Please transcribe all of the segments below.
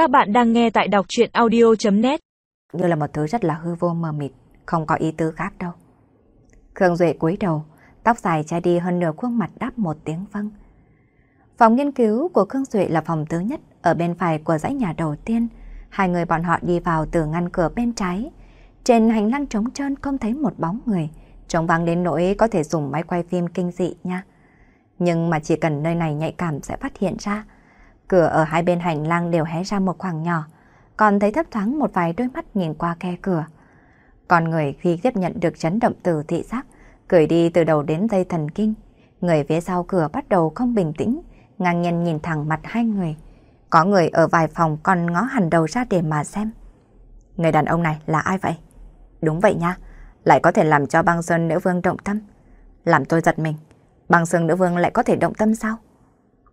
Các bạn đang nghe tại đọc chuyện audio.net Như là một thứ rất là hư vô mờ mịt, không có ý tứ khác đâu. Khương Duệ cúi đầu, tóc dài che đi hơn nửa khuôn mặt đáp một tiếng vâng. Phòng nghiên cứu của Khương Duệ là phòng thứ nhất ở bên phải của dãy nhà đầu tiên. Hai người bọn họ đi vào từ ngăn cửa bên trái. Trên hành lang trống trơn không thấy một bóng người, trống vắng đến nỗi có thể dùng máy quay phim kinh dị nha. Nhưng mà chỉ cần nơi này nhạy cảm sẽ phát hiện ra. Cửa ở hai bên hành lang đều hé ra một khoảng nhỏ, còn thấy thấp thoáng một vài đôi mắt nhìn qua khe cửa. Còn người khi tiếp nhận được chấn động từ thị giác, cười đi từ đầu đến dây thần kinh. Người phía sau cửa bắt đầu không bình tĩnh, ngang nhiên nhìn thẳng mặt hai người. Có người ở vài phòng còn ngó hẳn đầu ra để mà xem. Người đàn ông này là ai vậy? Đúng vậy nha, lại có thể làm cho băng sơn nữ vương động tâm. Làm tôi giật mình, băng sơn nữ vương lại có thể động tâm sao?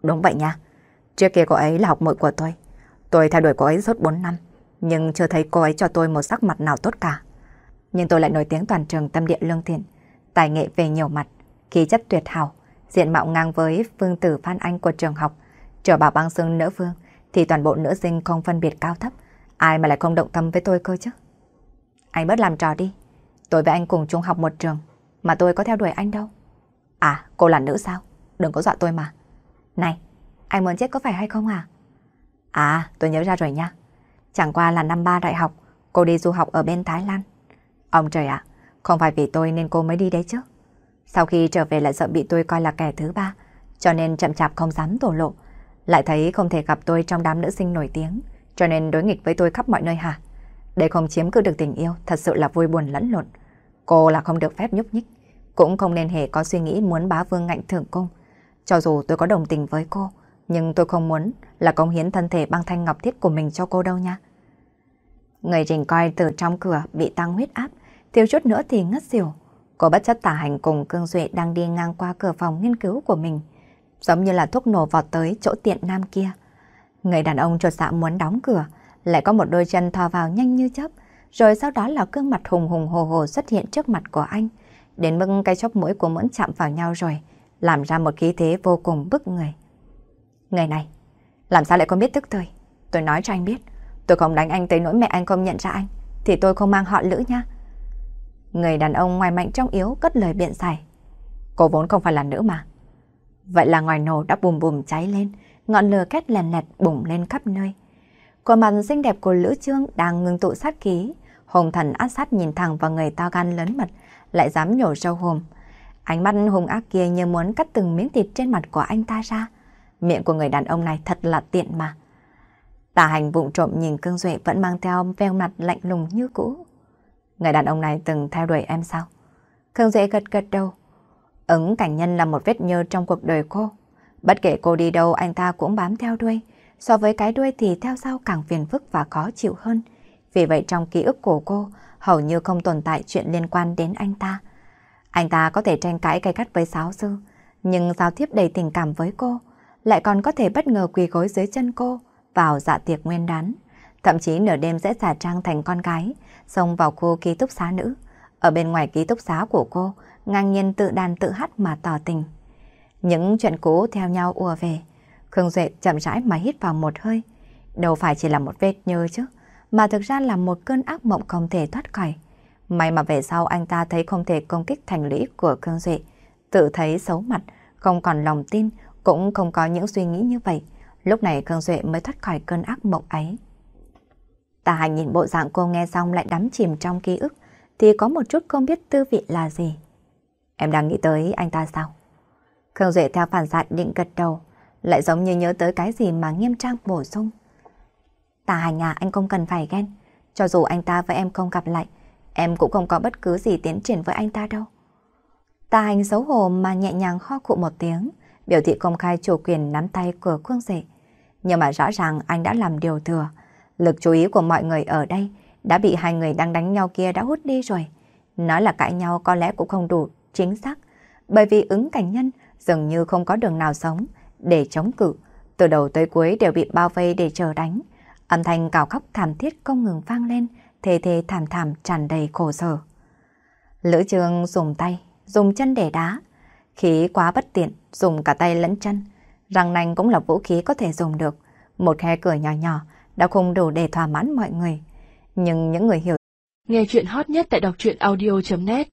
Đúng vậy nha, trước kia cô ấy là học muội của tôi. Tôi theo đuổi cô ấy suốt 4 năm, nhưng chưa thấy cô ấy cho tôi một sắc mặt nào tốt cả. Nhưng tôi lại nổi tiếng toàn trường tâm địa lương thiện, tài nghệ về nhiều mặt, khí chất tuyệt hảo, diện mạo ngang với vương tử Phan Anh của trường học. Trở bảo băng xương nữ vương, thì toàn bộ nữ sinh không phân biệt cao thấp, ai mà lại không động tâm với tôi cơ chứ. Anh bớt làm trò đi, tôi với anh cùng chung học một trường, mà tôi có theo đuổi anh đâu. À, cô là nữ sao? Đừng có dọa tôi mà. Này, anh muốn chết có phải hay không à? À, tôi nhớ ra rồi nha. Chẳng qua là năm ba đại học, cô đi du học ở bên Thái Lan. Ông trời ạ, không phải vì tôi nên cô mới đi đấy chứ. Sau khi trở về lại sợ bị tôi coi là kẻ thứ ba, cho nên chậm chạp không dám tổ lộ. Lại thấy không thể gặp tôi trong đám nữ sinh nổi tiếng, cho nên đối nghịch với tôi khắp mọi nơi hả? Để không chiếm cứ được tình yêu, thật sự là vui buồn lẫn lộn. Cô là không được phép nhúc nhích, cũng không nên hề có suy nghĩ muốn bá vương ngạnh thượng cung. Cho dù tôi có đồng tình với cô, nhưng tôi không muốn là công hiến thân thể băng thanh ngọc thiết của mình cho cô đâu nha. Người rình coi từ trong cửa bị tăng huyết áp, thiếu chút nữa thì ngất xỉu. Cô bất chấp tả hành cùng Cương Duệ đang đi ngang qua cửa phòng nghiên cứu của mình, giống như là thuốc nổ vọt tới chỗ tiện nam kia. Người đàn ông trột dạ muốn đóng cửa, lại có một đôi chân thò vào nhanh như chớp, rồi sau đó là gương mặt hùng hùng hồ hồ xuất hiện trước mặt của anh, đến mức cái chóp mũi của mẫn chạm vào nhau rồi, làm ra một khí thế vô cùng bức người. Người này, làm sao lại không biết tức thời? Tôi nói cho anh biết, tôi không đánh anh tới nỗi mẹ anh không nhận ra anh, thì tôi không mang họ lữ nha. Người đàn ông ngoài mạnh trong yếu cất lời biện giải. Cô vốn không phải là nữ mà. Vậy là ngoài nổ đã bùm bùm cháy lên, ngọn lửa két lèn lẹt bùng lên khắp nơi. Cô mặt xinh đẹp của Lữ Trương đang ngưng tụ sát khí, hùng thần át sát nhìn thẳng vào người to gan lớn mật, lại dám nhổ sâu hồm. Ánh mắt hung ác kia như muốn cắt từng miếng thịt trên mặt của anh ta ra. Miệng của người đàn ông này thật là tiện mà. Tà hành vụng trộm nhìn Cương Duệ vẫn mang theo veo mặt lạnh lùng như cũ. Người đàn ông này từng theo đuổi em sao? Cương Duệ gật gật đầu. Ứng cảnh nhân là một vết nhơ trong cuộc đời cô. Bất kể cô đi đâu anh ta cũng bám theo đuôi. So với cái đuôi thì theo sau càng phiền phức và khó chịu hơn. Vì vậy trong ký ức của cô hầu như không tồn tại chuyện liên quan đến anh ta. Anh ta có thể tranh cãi cay gắt với giáo sư, nhưng giao tiếp đầy tình cảm với cô, lại còn có thể bất ngờ quỳ gối dưới chân cô vào dạ tiệc nguyên đán. Thậm chí nửa đêm sẽ giả trang thành con gái, xông vào khu ký túc xá nữ. Ở bên ngoài ký túc xá của cô, ngang nhiên tự đàn tự hát mà tỏ tình. Những chuyện cũ theo nhau ùa về. Khương Duệ chậm rãi mà hít vào một hơi. Đâu phải chỉ là một vết nhơ chứ, mà thực ra là một cơn ác mộng không thể thoát khỏi. May mà về sau anh ta thấy không thể công kích thành lũy của Khương Duệ. Tự thấy xấu mặt, không còn lòng tin, cũng không có những suy nghĩ như vậy. Lúc này Khương Duệ mới thoát khỏi cơn ác mộng ấy. Tà hành nhìn bộ dạng cô nghe xong lại đắm chìm trong ký ức, thì có một chút không biết tư vị là gì. Em đang nghĩ tới anh ta sao? Khương Duệ theo phản xạ định gật đầu, lại giống như nhớ tới cái gì mà nghiêm trang bổ sung. Tà hành à, anh không cần phải ghen. Cho dù anh ta với em không gặp lại, em cũng không có bất cứ gì tiến triển với anh ta đâu. Tà hành xấu hổ mà nhẹ nhàng ho cụ một tiếng, biểu thị công khai chủ quyền nắm tay của Khương Dệ. Nhưng mà rõ ràng anh đã làm điều thừa. Lực chú ý của mọi người ở đây đã bị hai người đang đánh nhau kia đã hút đi rồi. Nói là cãi nhau có lẽ cũng không đủ chính xác, bởi vì ứng cảnh nhân dường như không có đường nào sống để chống cự. Từ đầu tới cuối đều bị bao vây để chờ đánh. Âm thanh cào khóc thảm thiết không ngừng vang lên, thề thề thảm thảm tràn đầy khổ sở. Lữ trường dùng tay, dùng chân để đá. Khí quá bất tiện, dùng cả tay lẫn chân. Răng nanh cũng là vũ khí có thể dùng được. Một khe cửa nhỏ nhỏ, đã không đủ để thỏa mãn mọi người. Nhưng những người hiểu Nghe chuyện hot nhất tại đọc truyện audio.net